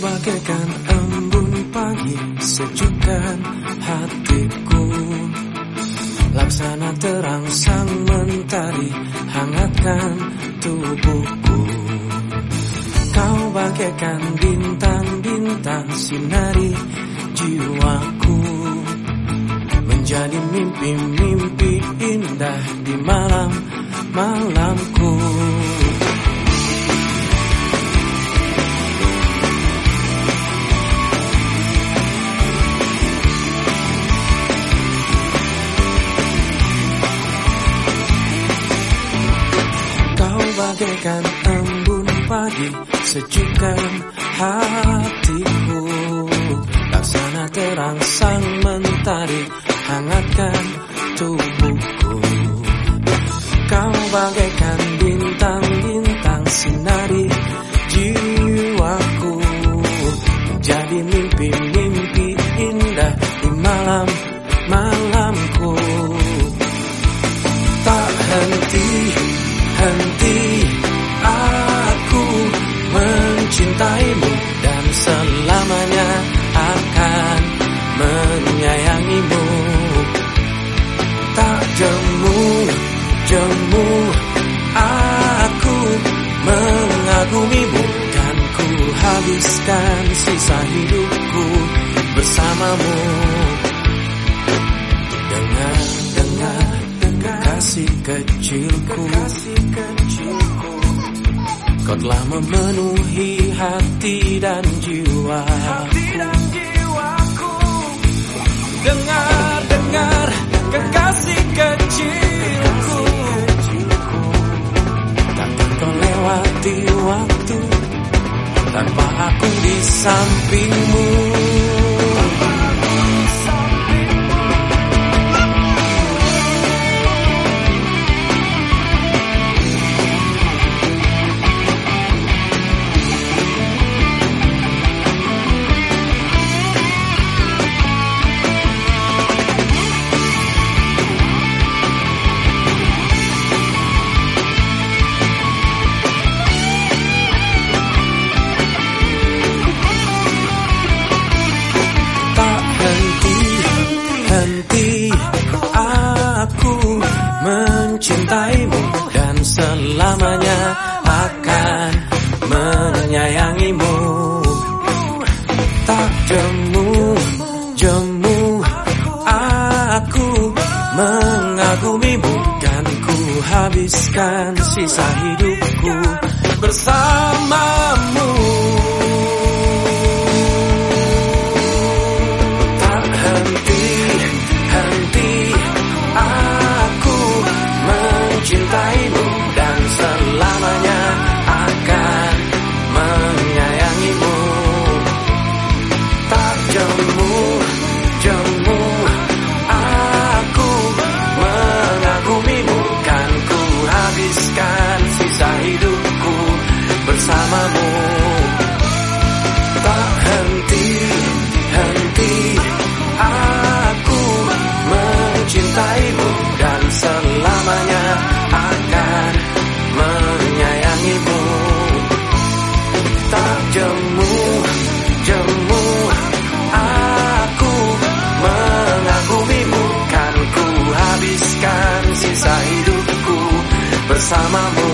bagaikan sejukkan hatiku. Laksana terang sang mentari Hangatkan tubuhku. Kau bagaikan bintang-bintang Sinari jiwaku. Menjadi mimpi-mimpi indah Di malam-malamku bagaikan embun pagi Sejukkan hatiku. Laksana terang sang mentari Hangatkan tubuhku. Kau bagaikan bintang-bintang Sinari habiskan sisa hidupku bersamamu. Kasih kecilku. Kau telah memenuhi hati dan jiwa. Dengar, dengar kekasih kecilku. Takkan kau lewati waktu Tanpa aku di sampingmu mencintaimu dan selamanya akan menyayangimu. Tak jemu, jemu aku mengagumimu dan ku habiskan sisa hidupku bersamamu. Bersamamu. Tak henti, henti Aku mencintaimu Dan selamanya akan menyayangimu. Tak jemu, jemu Aku mengagumimu. Kan ku habiskan sisa hidupku bersamamu